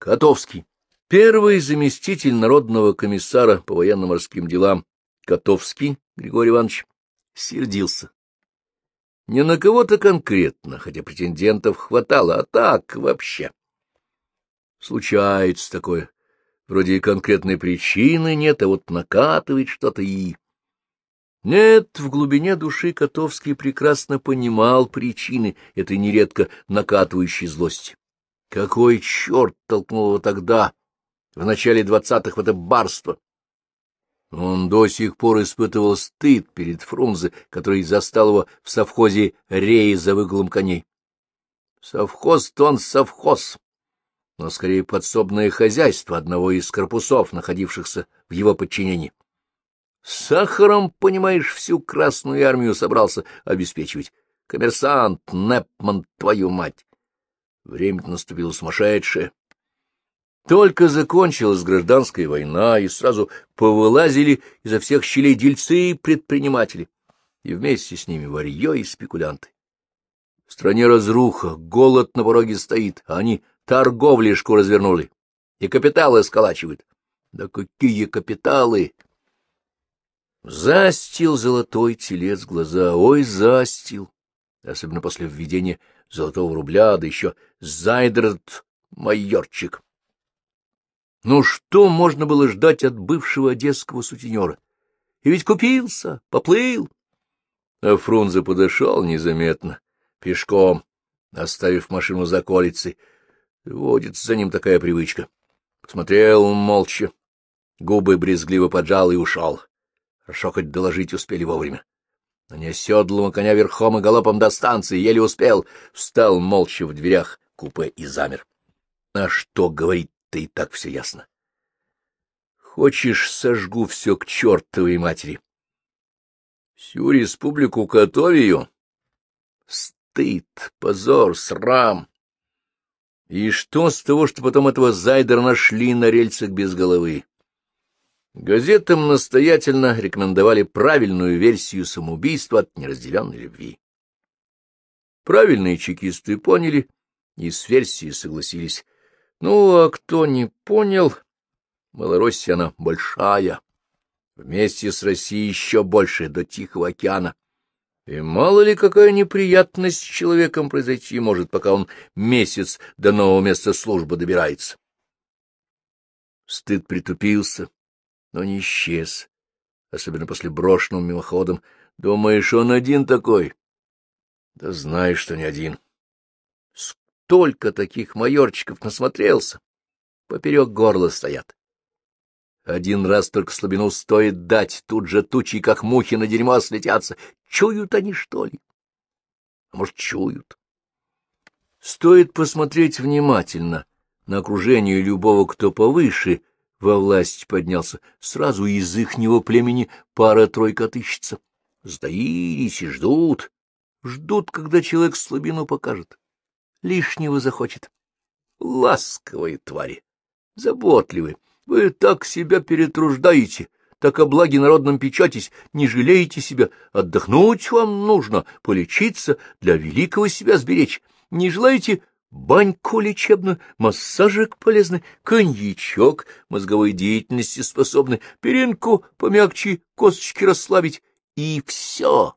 Котовский, первый заместитель народного комиссара по военно-морским делам Котовский Григорий Иванович, сердился. Не на кого-то конкретно, хотя претендентов хватало, а так вообще. Случается такое. Вроде и конкретной причины нет, а вот накатывает что-то и... Нет, в глубине души Котовский прекрасно понимал причины этой нередко накатывающей злости. Какой черт толкнул его тогда, в начале двадцатых, в это барство? Он до сих пор испытывал стыд перед Фрунзе, который застал его в совхозе Реи за выгулом коней. Совхоз-то он совхоз, но скорее подсобное хозяйство одного из корпусов, находившихся в его подчинении. Сахаром, понимаешь, всю Красную Армию собрался обеспечивать. Коммерсант, Непман, твою мать! Время наступило сумасшедшее. Только закончилась гражданская война, и сразу повылазили изо всех щелей дельцы и предприниматели, и вместе с ними варьё и спекулянты. В стране разруха, голод на пороге стоит, а они торговлишку развернули, и капиталы сколачивают. Да какие капиталы! Застил золотой телец глаза, ой, застил, особенно после введения золотого рубля, да еще Зайдрат майорчик. Ну что можно было ждать от бывшего одесского сутенера? И ведь купился, поплыл. А Фрунзе подошел незаметно, пешком, оставив машину за колицей. Водится за ним такая привычка. Посмотрел молча, губы брезгливо поджал и ушел. Хорошо хоть доложить успели вовремя. На неоседлого коня верхом и галопом до станции еле успел, встал молча в дверях купе и замер. А что говорить да и так все ясно. Хочешь, сожгу все к чертовой матери. Всю республику Котовию? Стыд, позор, срам. И что с того, что потом этого Зайдера нашли на рельсах без головы? Газетам настоятельно рекомендовали правильную версию самоубийства от неразделенной любви. Правильные чекисты поняли и с версией согласились. Ну, а кто не понял, Малороссия она большая, вместе с Россией еще больше, до Тихого океана. И мало ли какая неприятность с человеком произойти может, пока он месяц до нового места службы добирается. Стыд притупился, но не исчез, особенно после брошенного мимоходом. Думаешь, он один такой? Да знаешь, что не один столько таких майорчиков насмотрелся. Поперек горла стоят. Один раз только слабину стоит дать, тут же тучи, как мухи на дерьмо, слетятся. Чуют они, что ли? А может, чуют? Стоит посмотреть внимательно на окружение любого, кто повыше во власть поднялся. Сразу из ихнего племени пара-тройка отыщется. Сдаились и ждут. Ждут, когда человек слабину покажет лишнего захочет. Ласковые твари, заботливые, вы так себя перетруждаете, так о благе народном печетесь, не жалеете себя, отдохнуть вам нужно, полечиться, для великого себя сберечь. Не желаете баньку лечебную, массажик полезный, коньячок, мозговой деятельности способный, перинку помягче, косточки расслабить, и все.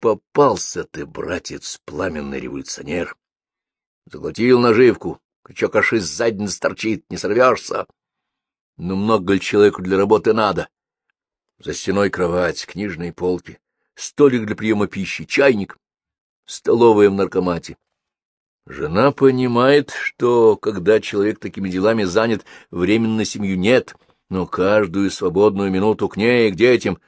Попался ты, братец, пламенный революционер. Заглотил наживку, крючок аж из задницы торчит, не сорвешься. Но много ли человеку для работы надо? За стеной кровать, книжные полки, столик для приема пищи, чайник, столовая в наркомате. Жена понимает, что, когда человек такими делами занят, времени на семью нет, но каждую свободную минуту к ней, к детям.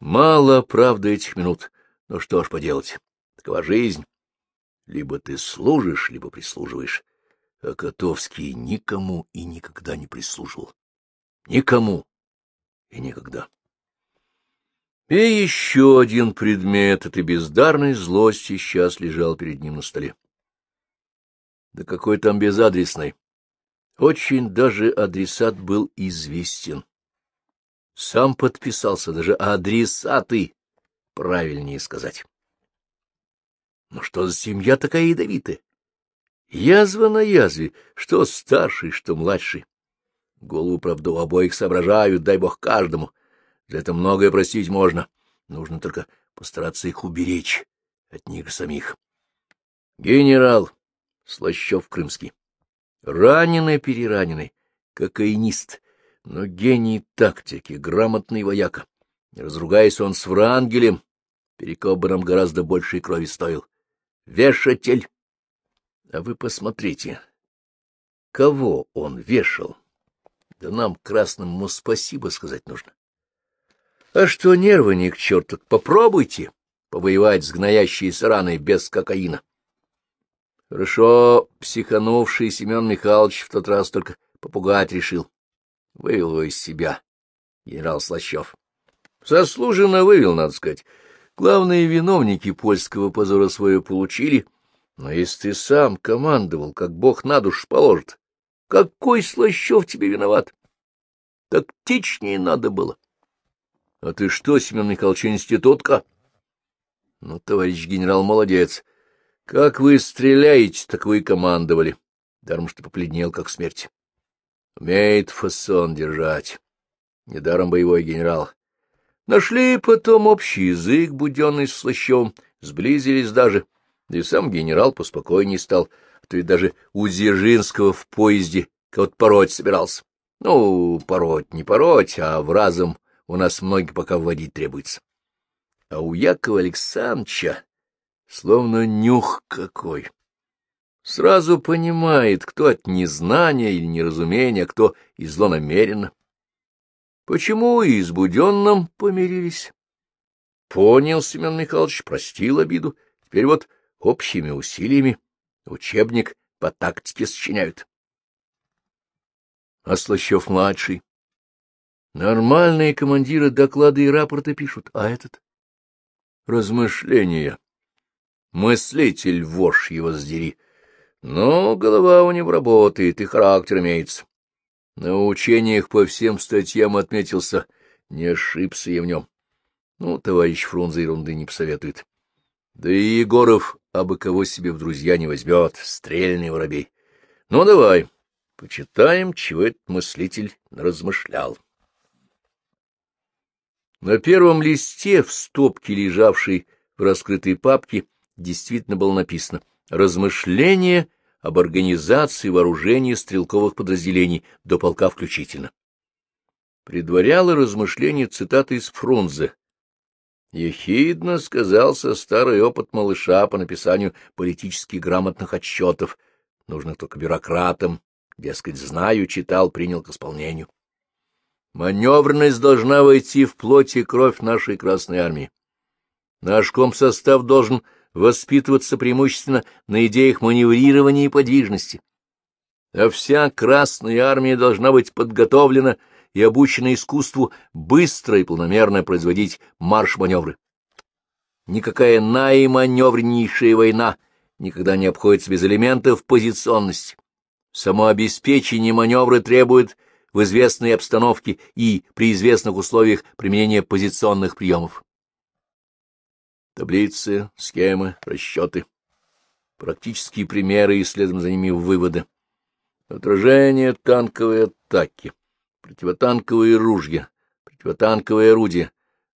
Мало, правда, этих минут. Ну что ж поделать, такова жизнь. Либо ты служишь, либо прислуживаешь. А Котовский никому и никогда не прислуживал. Никому и никогда. И еще один предмет этой бездарной злости сейчас лежал перед ним на столе. Да какой там безадресный. Очень даже адресат был известен. Сам подписался, даже адресаты правильнее сказать. Но что за семья такая ядовитая? Язва на язве, что старший, что младший. Голову, правда, у обоих соображают, дай бог каждому. За это многое простить можно. Нужно только постараться их уберечь от них самих. Генерал Слащев-Крымский. Раненый-перераненный, кокаинист, но гений тактики, грамотный вояка. Не разругаясь он с Врангелем, Перекоп гораздо большей крови стоил. Вешатель! А вы посмотрите, кого он вешал? Да нам, красному, спасибо сказать нужно. А что нервы ни к черту, попробуйте повоевать с гноящейся раной без кокаина. Хорошо психанувший Семен Михайлович в тот раз только попугать решил. Вывел его из себя, генерал Слащев. Заслуженно вывел, надо сказать. Главные виновники польского позора свое получили, но если ты сам командовал, как бог на душ положит, какой Слащев тебе виноват? Тактичнее надо было. А ты что, Семен Михайлович, институтка? Ну, товарищ генерал, молодец. Как вы стреляете, так вы и командовали. Даром, что попледнел, как смерть. Умеет фасон держать. Недаром боевой генерал. Нашли потом общий язык, буденный с Слащевым, сблизились даже, да и сам генерал поспокойнее стал, а то и даже у Дзержинского в поезде кого-то пороть собирался. Ну, пороть, не пороть, а в разум у нас многие пока вводить требуется. А у Якова Александровича словно нюх какой. Сразу понимает, кто от незнания или неразумения, кто и злонамеренно. Почему и с Буденным помирились? Понял Семен Михайлович, простил обиду. Теперь вот общими усилиями учебник по тактике сочиняют. А Слащев-младший? Нормальные командиры доклады и рапорты пишут, а этот? Размышления. Мыслитель вошь его сдери. Но голова у него работает, и характер имеется. На учениях по всем статьям отметился, не ошибся я в нем. Ну, товарищ Фрунзе ерунды не посоветует. Да и Егоров абы кого себе в друзья не возьмет, стрельный воробей. Ну, давай, почитаем, чего этот мыслитель размышлял. На первом листе, в стопке, лежавшей в раскрытой папке, действительно было написано «Размышления об организации вооружения стрелковых подразделений до полка включительно. Предваряло размышление цитата из Фрунзе. Ехидно сказался старый опыт малыша по написанию политически грамотных отчетов, нужных только бюрократам, дескать, знаю, читал, принял к исполнению. Маневренность должна войти в плоть и кровь нашей Красной Армии. Наш комсостав должен воспитываться преимущественно на идеях маневрирования и подвижности. А вся Красная Армия должна быть подготовлена и обучена искусству быстро и планомерно производить марш-маневры. Никакая наиманевреннейшая война никогда не обходится без элементов позиционности. Само обеспечение маневра требует в известной обстановке и при известных условиях применения позиционных приемов. Таблицы, схемы, расчеты, практические примеры и следом за ними выводы. Отражение танковой атаки, противотанковые ружья, противотанковые орудия,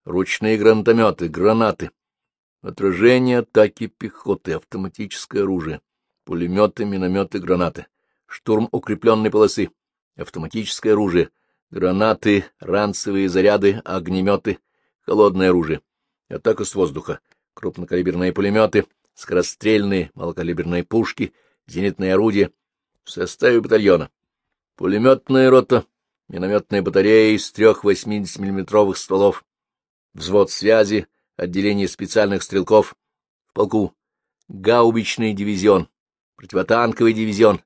ручные гранатометы, гранаты, отражение атаки пехоты, автоматическое оружие, пулеметы, минометы, гранаты, штурм укрепленной полосы, автоматическое оружие, гранаты, ранцевые заряды, огнеметы, холодное оружие, атака с воздуха, крупнокалиберные пулеметы, скорострельные малокалиберные пушки, зенитные орудия. В составе батальона, пулеметная рота, минометная батарея из трех 80-миллиметровых стволов, взвод связи, отделение специальных стрелков в полку, гаубичный дивизион, противотанковый дивизион,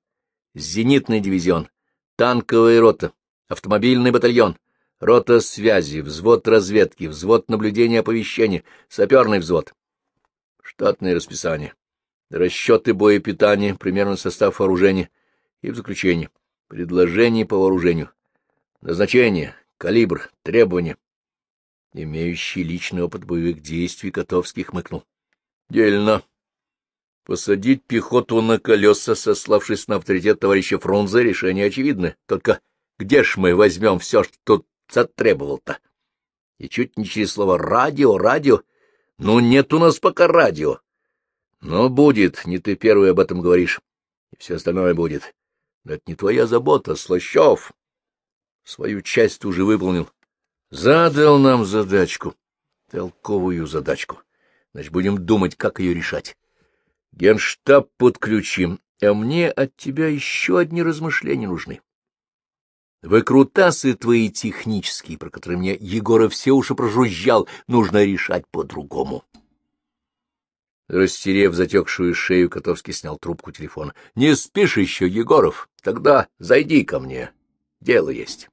зенитный дивизион, танковая рота, автомобильный батальон, рота связи, взвод разведки, взвод наблюдения оповещения, саперный взвод. Штатное расписание. Расчеты боепитания, примерно состав вооружения и в заключение. Предложение по вооружению. Назначение, калибр, требования. Имеющий личный опыт боевых действий Котовский хмыкнул. Дельно. Посадить пехоту на колеса, сославшись на авторитет товарища Фрунзе, решение очевидно. Только где ж мы возьмем все, что тут затребовал-то? И чуть не через слово «радио», «радио». Ну, нет у нас пока радио. Но будет, не ты первый об этом говоришь, и все остальное будет. Но это не твоя забота, Слащев. Свою часть уже выполнил. Задал нам задачку, толковую задачку. Значит, будем думать, как ее решать. Генштаб подключим, а мне от тебя еще одни размышления нужны. Выкрутасы твои технические, про которые мне Егоров все уши прожужжал, нужно решать по-другому. Растерев затекшую шею, Котовский снял трубку телефона. — Не спишь еще, Егоров? Тогда зайди ко мне. Дело есть.